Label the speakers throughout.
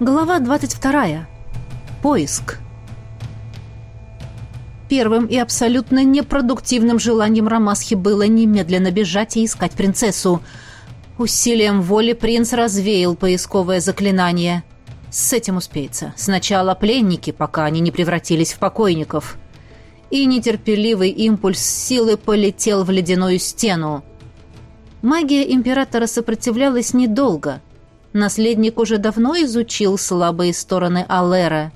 Speaker 1: Глава 22. Поиск. Первым и абсолютно непродуктивным желанием Рамасхи было немедленно бежать и искать принцессу. Усилием воли принц развеял поисковое заклинание. С этим успеется. Сначала пленники, пока они не превратились в покойников. И нетерпеливый импульс силы полетел в ледяную стену. Магия императора сопротивлялась недолго – Наследник уже давно изучил слабые стороны Алера.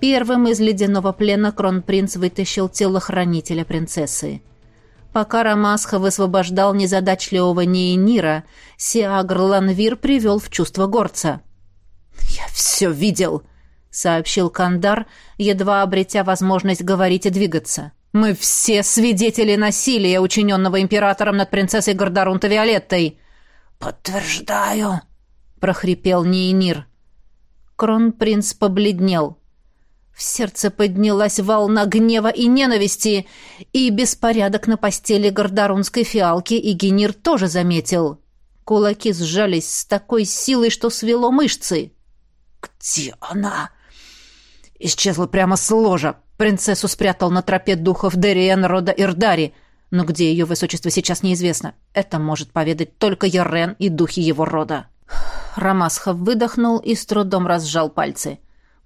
Speaker 1: Первым из ледяного плена кронпринц вытащил телохранителя принцессы. Пока Рамасха высвобождал незадачливого Нейнира, Сиагр Ланвир привел в чувство горца. «Я все видел», — сообщил Кандар, едва обретя возможность говорить и двигаться. «Мы все свидетели насилия, учиненного императором над принцессой Гордарунта Виолеттой».
Speaker 2: «Подтверждаю»,
Speaker 1: прохрипел Неймир. Кронпринц побледнел. В сердце поднялась волна гнева и ненависти, и беспорядок на постели гордарунской фиалки и Генир тоже заметил. Кулаки сжались с такой силой, что свело мышцы.
Speaker 2: «Где она?»
Speaker 1: Исчезла прямо с ложа. Принцессу спрятал на тропе духов Дериен рода Ирдари, но где ее высочество сейчас неизвестно. Это может поведать только Ярен и духи его рода. Рамасхов выдохнул и с трудом разжал пальцы.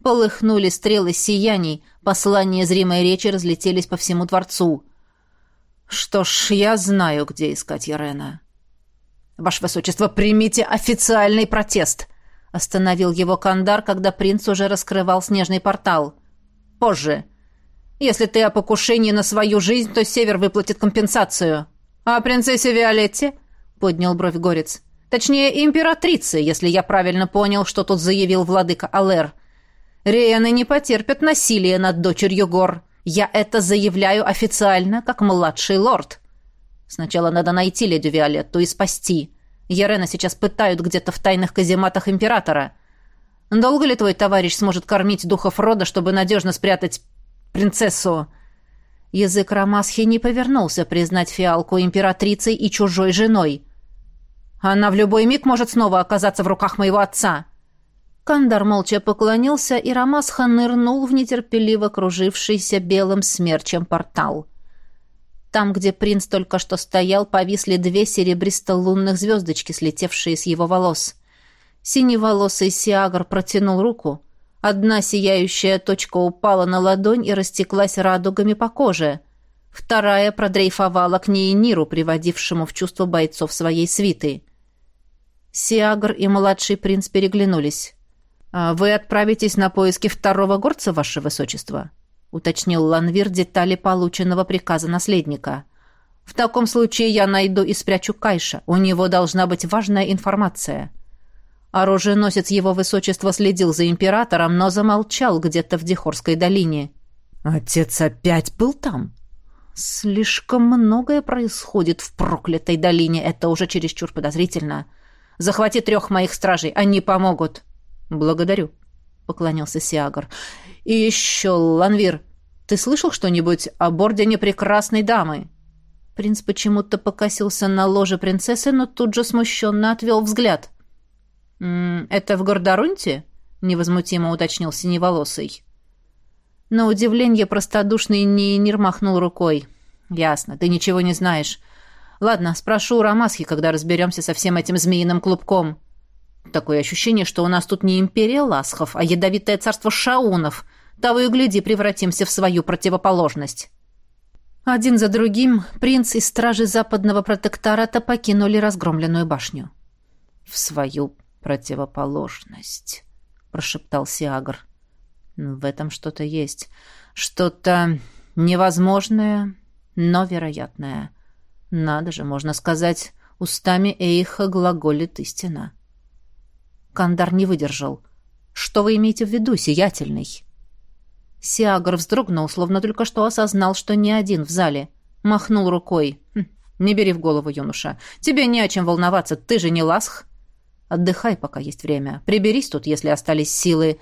Speaker 1: Полыхнули стрелы сияний, послания зримой речи разлетелись по всему дворцу. «Что ж, я знаю, где искать Ярена». «Ваше Высочество, примите официальный протест!» Остановил его Кандар, когда принц уже раскрывал снежный портал. «Позже. Если ты о покушении на свою жизнь, то Север выплатит компенсацию». «А принцессе Виолетте?» — поднял бровь Горец. Точнее, императрицы, если я правильно понял, что тут заявил владыка Алэр. Риэны не потерпят насилия над дочерью гор. Я это заявляю официально, как младший лорд. Сначала надо найти леди Виолетту и спасти. Ярена сейчас пытают где-то в тайных казематах императора. Долго ли твой товарищ сможет кормить духов рода, чтобы надежно спрятать принцессу?» Язык Рамасхи не повернулся признать фиалку императрицей и чужой женой. Она в любой миг может снова оказаться в руках моего отца». Кандар молча поклонился, и Рамасха нырнул в нетерпеливо кружившийся белым смерчем портал. Там, где принц только что стоял, повисли две серебристо-лунных звездочки, слетевшие с его волос. Синеволосый Сиагр протянул руку. Одна сияющая точка упала на ладонь и растеклась радугами по коже. Вторая продрейфовала к ней Ниру, приводившему в чувство бойцов своей свиты. Сиагр и младший принц переглянулись. «А «Вы отправитесь на поиски второго горца, ваше высочество?» — уточнил Ланвир детали полученного приказа наследника. «В таком случае я найду и спрячу Кайша. У него должна быть важная информация». Оруженосец его высочества следил за императором, но замолчал где-то в Дихорской долине. «Отец опять был там?» «Слишком многое происходит в проклятой долине. Это уже чересчур подозрительно». Захвати трех моих стражей, они помогут». «Благодарю», — поклонился Сиагар. «И еще, Ланвир, ты слышал что-нибудь о бордене прекрасной дамы?» Принц почему-то покосился на ложе принцессы, но тут же смущенно отвел взгляд. «Это в Гордорунте?» — невозмутимо уточнил Синеволосый. На удивление простодушный Нейнир махнул рукой. «Ясно, ты ничего не знаешь. Ладно, спрошу у Рамасхи, когда разберемся со всем этим змеиным клубком. Такое ощущение, что у нас тут не империя ласхов, а ядовитое царство шаунов. Того и гляди, превратимся в свою противоположность. Один за другим принц и стражи западного протектората покинули разгромленную башню. «В свою противоположность», — прошептал Сиагр. «В этом что-то есть. Что-то невозможное, но вероятное. Надо же, можно сказать, устами Эйха глаголит истина. Кандар не выдержал. «Что вы имеете в виду, сиятельный?» Сиагр вздрогнул, словно только что осознал, что не один в зале. Махнул рукой. «Хм, «Не бери в голову, юноша. Тебе не о чем волноваться, ты же не ласх. Отдыхай, пока есть время. Приберись тут, если остались силы.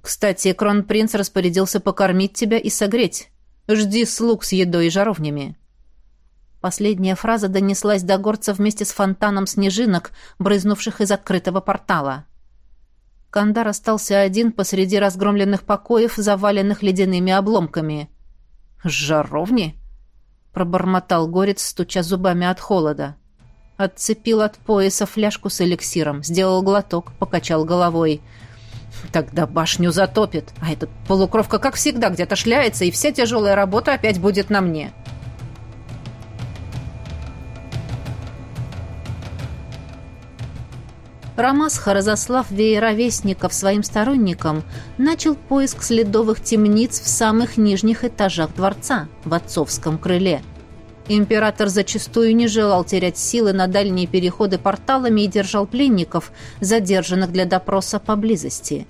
Speaker 1: Кстати, кронпринц распорядился покормить тебя и согреть. Жди слуг с едой и жаровнями». Последняя фраза донеслась до горца вместе с фонтаном снежинок, брызнувших из открытого портала. Кандар остался один посреди разгромленных покоев, заваленных ледяными обломками. «Жаровни?» — пробормотал горец, стуча зубами от холода. Отцепил от пояса фляжку с эликсиром, сделал глоток, покачал головой. «Тогда башню затопит, а этот полукровка, как всегда, где-то шляется, и вся тяжелая работа опять будет на мне». Рамасха, разослав веера вестников своим сторонникам, начал поиск следовых темниц в самых нижних этажах дворца, в отцовском крыле. Император зачастую не желал терять силы на дальние переходы порталами и держал пленников, задержанных для допроса поблизости.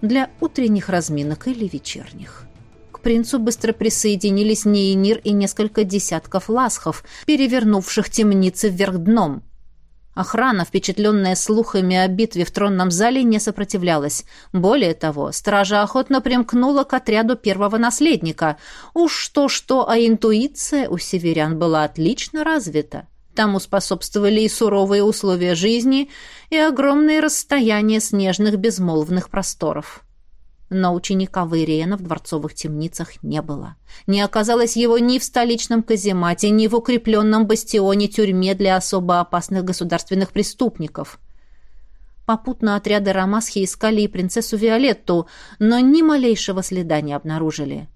Speaker 1: Для утренних разминок или вечерних. К принцу быстро присоединились Нейнир и несколько десятков ласхов, перевернувших темницы вверх дном – Охрана, впечатленная слухами о битве в тронном зале, не сопротивлялась. Более того, стража охотно примкнула к отряду первого наследника. Уж что-что, а интуиция у северян была отлично развита. Тому способствовали и суровые условия жизни, и огромные расстояния снежных безмолвных просторов. Но ученика Вейриена в дворцовых темницах не было. Не оказалось его ни в столичном каземате, ни в укрепленном бастионе тюрьме для особо опасных государственных преступников. Попутно отряды Рамасхи искали и принцессу Виолетту, но ни малейшего следа не обнаружили.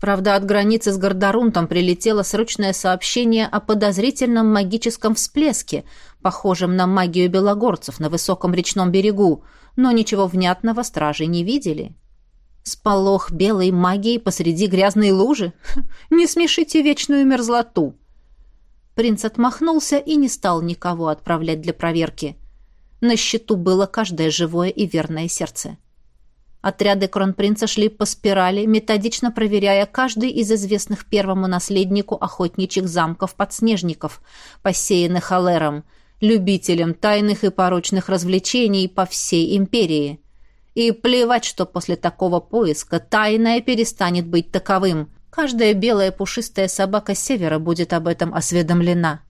Speaker 1: Правда, от границы с Гордорунтом прилетело срочное сообщение о подозрительном магическом всплеске, похожем на магию белогорцев на высоком речном берегу, но ничего внятного стражи не видели. Сполох белой магии посреди грязной лужи? Не смешите вечную мерзлоту. Принц отмахнулся и не стал никого отправлять для проверки. На счету было каждое живое и верное сердце. Отряды кронпринца шли по спирали, методично проверяя каждый из известных первому наследнику охотничьих замков-подснежников, посеянных Алером, любителем тайных и порочных развлечений по всей империи. И плевать, что после такого поиска тайное перестанет быть таковым. Каждая белая пушистая собака севера будет об этом осведомлена.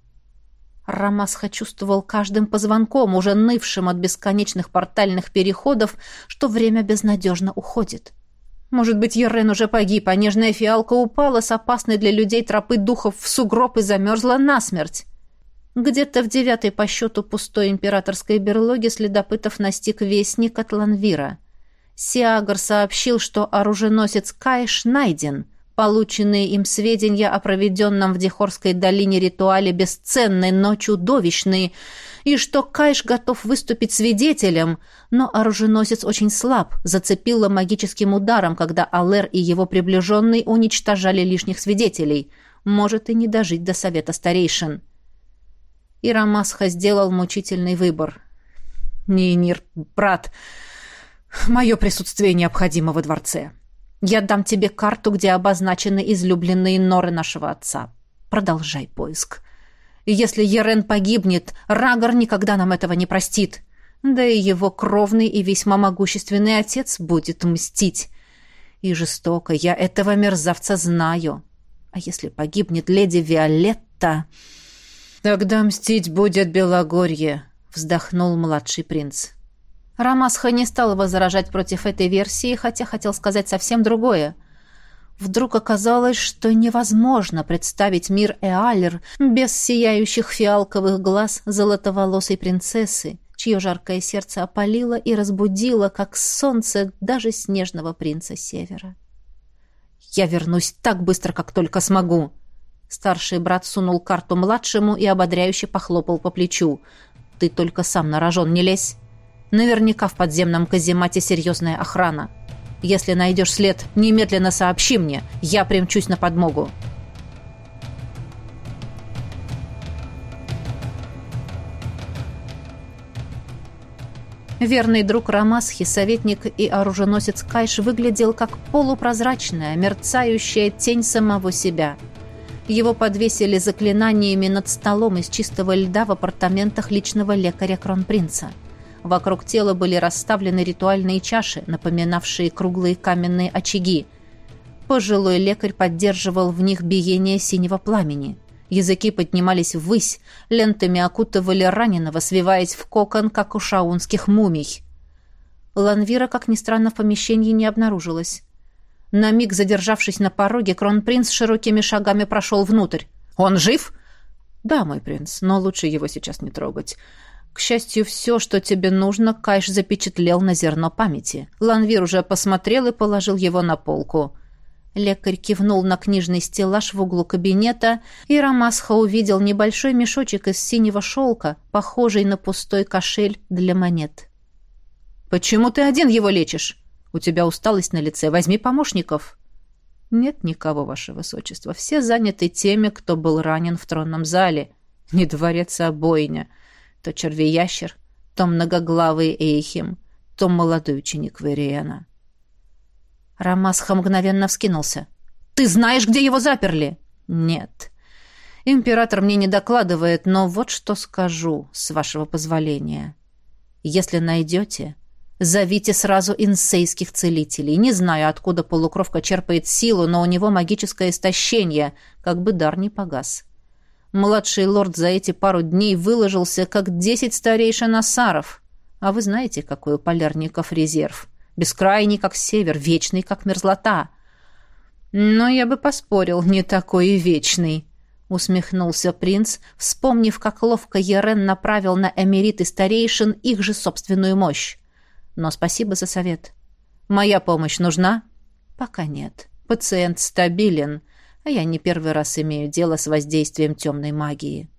Speaker 1: Рамасха чувствовал каждым позвонком, уже нывшим от бесконечных портальных переходов, что время безнадежно уходит. Может быть, Ерен уже погиб, а нежная фиалка упала с опасной для людей тропы духов в сугроб и замерзла насмерть. Где-то в девятой по счету пустой императорской берлоге следопытов настиг вестник от Ланвира. Сиагр сообщил, что оруженосец Кайш найден. Полученные им сведения о проведенном в Дихорской долине ритуале бесценны, но чудовищные, и что Кайш готов выступить свидетелем, но оруженосец очень слаб, зацепило магическим ударом, когда Алер и его приближенный уничтожали лишних свидетелей. Может и не дожить до совета старейшин и Рамасха сделал мучительный выбор. «Нинир, брат, мое присутствие необходимо во дворце. Я дам тебе карту, где обозначены излюбленные норы нашего отца. Продолжай поиск. Если Ерен погибнет, Рагор никогда нам этого не простит. Да и его кровный и весьма могущественный отец будет мстить. И жестоко я этого мерзавца знаю. А если погибнет леди Виолетта...» «Тогда мстить будет Белогорье», — вздохнул младший принц. Рамасха не стал возражать против этой версии, хотя хотел сказать совсем другое. Вдруг оказалось, что невозможно представить мир Эалер без сияющих фиалковых глаз золотоволосой принцессы, чье жаркое сердце опалило и разбудило, как солнце, даже снежного принца севера. «Я вернусь так быстро, как только смогу», Старший брат сунул карту младшему и ободряюще похлопал по плечу. «Ты только сам на рожон не лезь. Наверняка в подземном каземате серьезная охрана. Если найдешь след, немедленно сообщи мне. Я примчусь на подмогу». Верный друг Рамасхи, советник и оруженосец Кайш выглядел как полупрозрачная, мерцающая тень самого себя – его подвесили заклинаниями над столом из чистого льда в апартаментах личного лекаря кронпринца. Вокруг тела были расставлены ритуальные чаши, напоминавшие круглые каменные очаги. Пожилой лекарь поддерживал в них биение синего пламени. Языки поднимались ввысь, лентами окутывали раненого, свиваясь в кокон, как у шаунских мумий. Ланвира, как ни странно, в помещении не обнаружилась. На миг задержавшись на пороге, кронпринц широкими шагами прошел внутрь. «Он жив?» «Да, мой принц, но лучше его сейчас не трогать. К счастью, все, что тебе нужно, Кайш запечатлел на зерно памяти. Ланвир уже посмотрел и положил его на полку». Лекарь кивнул на книжный стеллаж в углу кабинета, и Рамасха увидел небольшой мешочек из синего шелка, похожий на пустой кошель для монет. «Почему ты один его лечишь?» У тебя усталость на лице. Возьми помощников». «Нет никого, ваше высочество. Все заняты теми, кто был ранен в тронном зале. Не дворец, а бойня. То червеящер, то многоглавый Эйхим, то молодой ученик Вериена». Рамасха мгновенно вскинулся. «Ты знаешь, где его заперли?» «Нет». Император мне не докладывает, но вот что скажу, с вашего позволения. Если найдете, Зовите сразу инсейских целителей. Не знаю, откуда полукровка черпает силу, но у него магическое истощение, как бы дар не погас. Младший лорд за эти пару дней выложился, как десять старейшин асаров. А вы знаете, какой у полярников резерв? Бескрайний, как север, вечный, как мерзлота. Но я бы поспорил, не такой и вечный. Усмехнулся принц, вспомнив, как ловко Ерен направил на эмериты старейшин их же собственную мощь. Но спасибо за совет. Моя помощь нужна? Пока нет. Пациент стабилен, а я не первый раз имею дело с воздействием темной магии.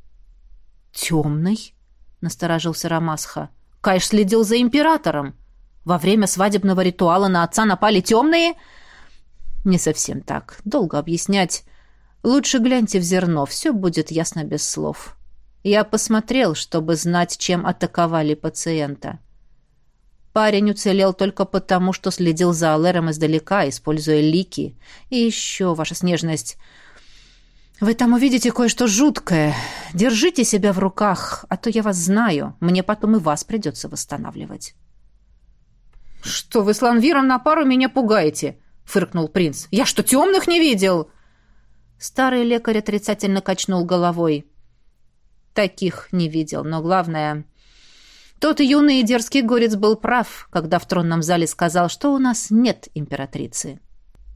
Speaker 1: Темный? Насторожился Рамасха. Кайш следил за императором. Во время свадебного ритуала на отца напали темные? Не совсем так. Долго объяснять. Лучше гляньте в зерно, все будет ясно без слов. Я посмотрел, чтобы знать, чем атаковали пациента. Парень уцелел только потому, что следил за Алэром издалека, используя лики. И еще, ваша снежность... Вы там увидите кое-что жуткое. Держите себя в руках, а то я вас знаю. Мне потом и вас придется восстанавливать. «Что вы с Ланвиром на пару меня пугаете?» — фыркнул принц. «Я что, темных не видел?» Старый лекарь отрицательно качнул головой. «Таких не видел, но главное...» Тот юный и дерзкий горец был прав, когда в тронном зале сказал, что у нас нет императрицы.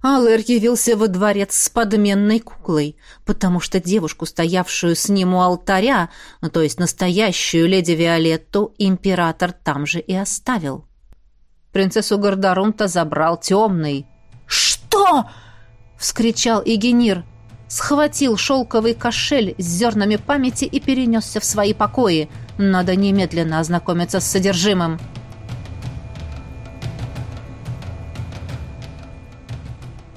Speaker 1: Алэр явился во дворец с подменной куклой, потому что девушку, стоявшую с ним у алтаря, ну, то есть настоящую леди Виолетту, император там же и оставил. Принцессу Гордорум-то забрал темный. «Что?» — вскричал Игенир. Схватил шелковый кошель с зернами памяти и перенесся в свои покои — надо немедленно ознакомиться с содержимым.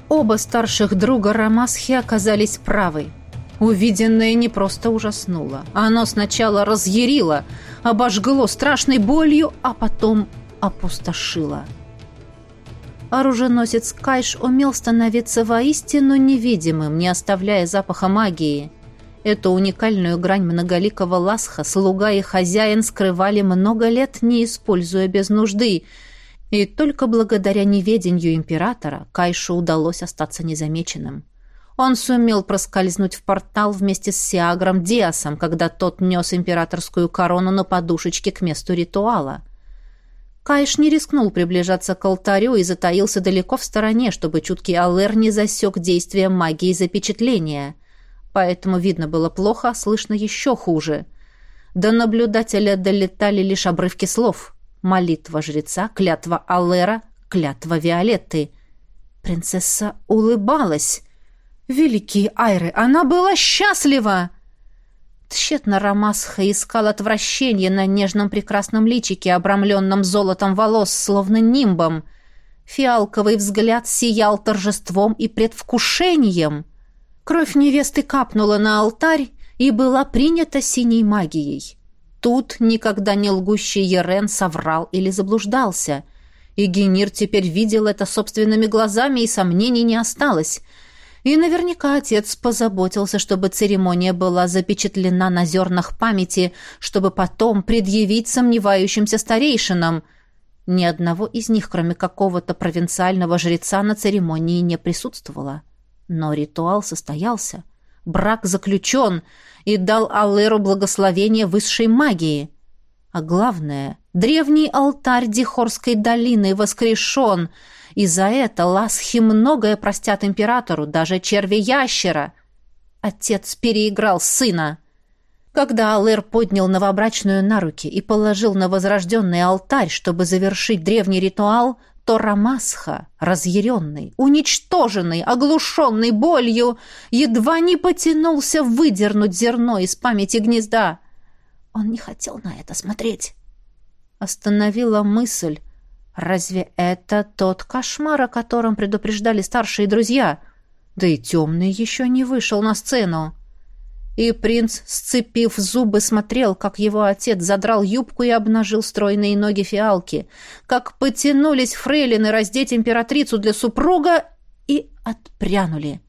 Speaker 1: Оба старших друга Рамасхи оказались правы. Увиденное не просто ужаснуло. Оно сначала разъярило, обожгло страшной болью, а потом опустошило. Оруженосец Кайш умел становиться воистину невидимым, не оставляя запаха магии – Эту уникальную грань многоликого ласха слуга и хозяин скрывали много лет, не используя без нужды. И только благодаря неведению императора Кайшу удалось остаться незамеченным. Он сумел проскользнуть в портал вместе с Сиагром Диасом, когда тот нес императорскую корону на подушечке к месту ритуала. Кайш не рискнул приближаться к алтарю и затаился далеко в стороне, чтобы чуткий Алэр не засек действия магии запечатления — поэтому видно было плохо, а слышно еще хуже. До наблюдателя долетали лишь обрывки слов. Молитва жреца, клятва Аллера, клятва Виолетты. Принцесса улыбалась. Великие Айры, она была счастлива! Тщетно Рамасха искал отвращение на нежном прекрасном личике, обрамленном золотом волос, словно нимбом. Фиалковый взгляд сиял торжеством и предвкушением — Кровь невесты капнула на алтарь и была принята синей магией. Тут никогда не лгущий Ерен соврал или заблуждался. И Генир теперь видел это собственными глазами, и сомнений не осталось. И наверняка отец позаботился, чтобы церемония была запечатлена на зернах памяти, чтобы потом предъявить сомневающимся старейшинам. Ни одного из них, кроме какого-то провинциального жреца, на церемонии не присутствовало. — но ритуал состоялся. Брак заключен и дал Аллеру благословение высшей магии. А главное, Древний алтарь Дихорской долины воскрешен, и за это ласхи многое простят императору, даже черви-ящера. Отец переиграл сына. Когда Алэр поднял новобрачную на руки и положил на возрожденный алтарь, чтобы завершить древний ритуал, то Рамасха, разъяренный, уничтоженный, оглушенный болью, едва не потянулся выдернуть зерно из памяти гнезда. Он не хотел на это смотреть. Остановила мысль. Разве это тот кошмар, о котором предупреждали старшие друзья? Да и темный еще не вышел на сцену. И принц, сцепив зубы, смотрел, как его отец задрал юбку и обнажил стройные ноги фиалки, как потянулись фрейлины раздеть императрицу для супруга и отпрянули.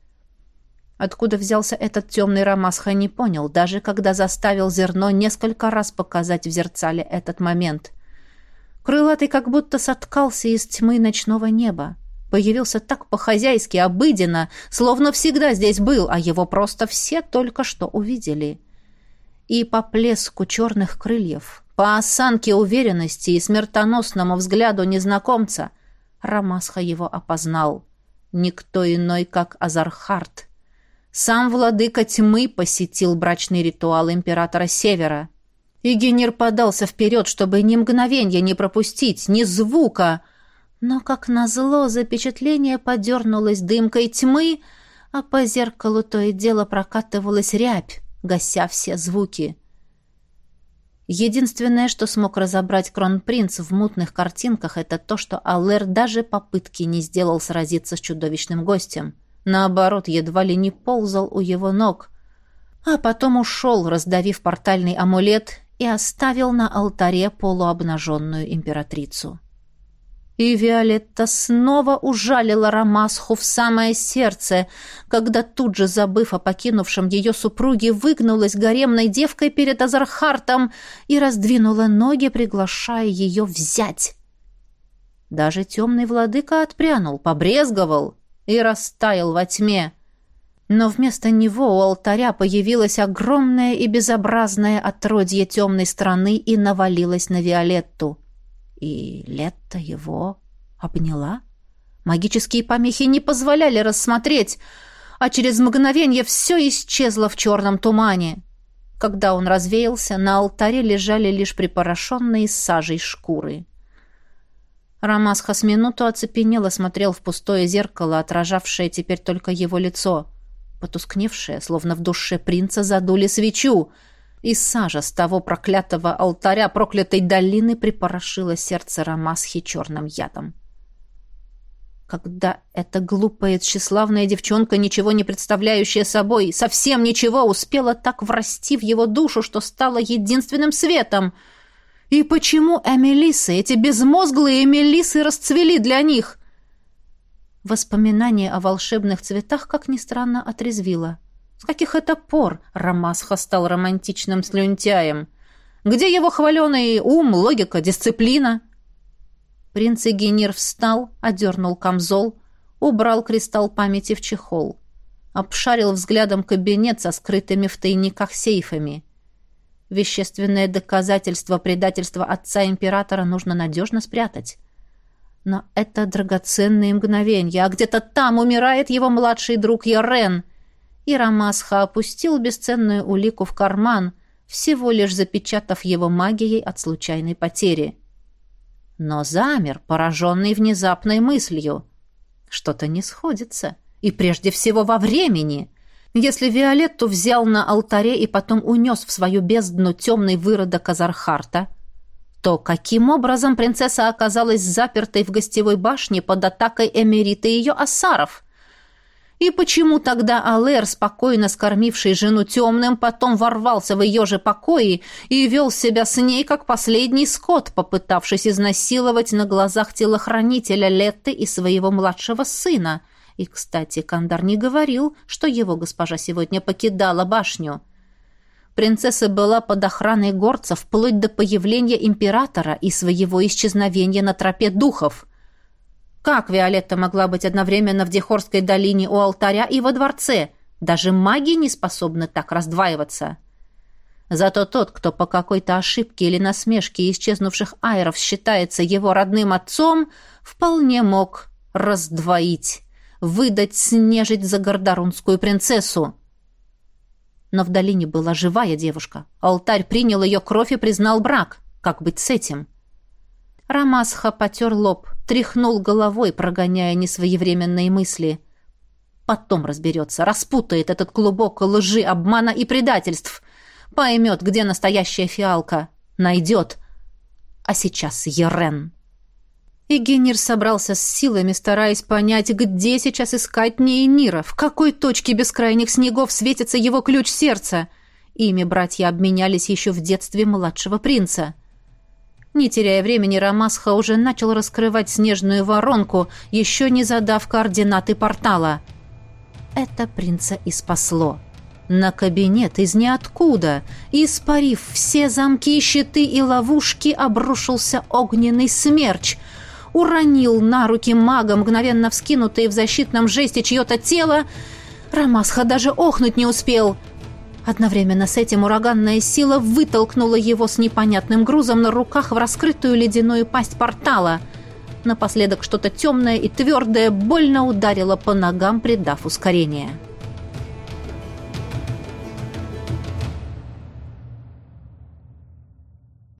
Speaker 1: Откуда взялся этот темный Рамасха, не понял, даже когда заставил зерно несколько раз показать в зерцале этот момент. Крылатый как будто соткался из тьмы ночного неба. Появился так по-хозяйски, обыденно, словно всегда здесь был, а его просто все только что увидели. И по плеску черных крыльев, по осанке уверенности и смертоносному взгляду незнакомца Рамасха его опознал. Никто иной, как Азархард. Сам владыка тьмы посетил брачный ритуал императора Севера. И Генер подался вперед, чтобы ни мгновенья не пропустить, ни звука — но, как назло, запечатление подернулось дымкой тьмы, а по зеркалу то и дело прокатывалась рябь, гася все звуки. Единственное, что смог разобрать кронпринц в мутных картинках, это то, что Аллер даже попытки не сделал сразиться с чудовищным гостем. Наоборот, едва ли не ползал у его ног, а потом ушел, раздавив портальный амулет, и оставил на алтаре полуобнаженную императрицу. И Виолетта снова ужалила Рамасху в самое сердце, когда тут же, забыв о покинувшем ее супруге, выгнулась гаремной девкой перед Азархартом и раздвинула ноги, приглашая ее взять. Даже темный владыка отпрянул, побрезговал и растаял во тьме. Но вместо него у алтаря появилось огромное и безобразное отродье темной страны и навалилось на Виолетту. И Летта его обняла? Магические помехи не позволяли рассмотреть, а через мгновение все исчезло в черном тумане. Когда он развеялся, на алтаре лежали лишь припорошенные сажей шкуры. Рамасха с минуту оцепенело смотрел в пустое зеркало, отражавшее теперь только его лицо. Потускневшее, словно в душе принца задули свечу — и сажа с того проклятого алтаря проклятой долины припорошила сердце Рамасхи черным ядом. Когда эта глупая, тщеславная девчонка, ничего не представляющая собой, совсем ничего, успела так врасти в его душу, что стала единственным светом. И почему Эмилисы, эти безмозглые Эмилисы, расцвели для них? Воспоминание о волшебных цветах, как ни странно, отрезвило. С каких это пор Рамасха стал романтичным слюнтяем? Где его хваленый ум, логика, дисциплина? Принц Эгенир встал, одернул камзол, убрал кристалл памяти в чехол. Обшарил взглядом кабинет со скрытыми в тайниках сейфами. Вещественное доказательство предательства отца императора нужно надежно спрятать. Но это драгоценные мгновения, а где-то там умирает его младший друг Ярен — и Рамасха опустил бесценную улику в карман, всего лишь запечатав его магией от случайной потери. Но замер, пораженный внезапной мыслью. Что-то не сходится. И прежде всего во времени. Если Виолетту взял на алтаре и потом унес в свою бездну темный выродок Азархарта, то каким образом принцесса оказалась запертой в гостевой башне под атакой Эмерита и ее асаров? И почему тогда Алэр, спокойно скормивший жену темным, потом ворвался в ее же покои и вел себя с ней, как последний скот, попытавшись изнасиловать на глазах телохранителя Летты и своего младшего сына? И, кстати, Кандар не говорил, что его госпожа сегодня покидала башню. Принцесса была под охраной горцев вплоть до появления императора и своего исчезновения на тропе духов – как Виолетта могла быть одновременно в Дехорской долине у алтаря и во дворце? Даже маги не способны так раздваиваться. Зато тот, кто по какой-то ошибке или насмешке исчезнувших айров считается его родным отцом, вполне мог раздвоить, выдать снежить за гордарунскую принцессу. Но в долине была живая девушка. Алтарь принял ее кровь и признал брак. Как быть с этим? Рамасха потер лоб, тряхнул головой, прогоняя несвоевременные мысли. Потом разберется, распутает этот клубок лжи, обмана и предательств. Поймет, где настоящая фиалка. Найдет. А сейчас Ерен. И Генир собрался с силами, стараясь понять, где сейчас искать Нейнира, в какой точке бескрайних снегов светится его ключ сердца. Ими братья обменялись еще в детстве младшего принца. Не теряя времени, Рамасха уже начал раскрывать снежную воронку, еще не задав координаты портала. Это принца и спасло. На кабинет из ниоткуда, испарив все замки, щиты и ловушки, обрушился огненный смерч — уронил на руки мага, мгновенно вскинутые в защитном жесте чье-то тело. Рамасха даже охнуть не успел. Одновременно с этим ураганная сила вытолкнула его с непонятным грузом на руках в раскрытую ледяную пасть портала. Напоследок что-то темное и твердое больно ударило по ногам, придав ускорение. —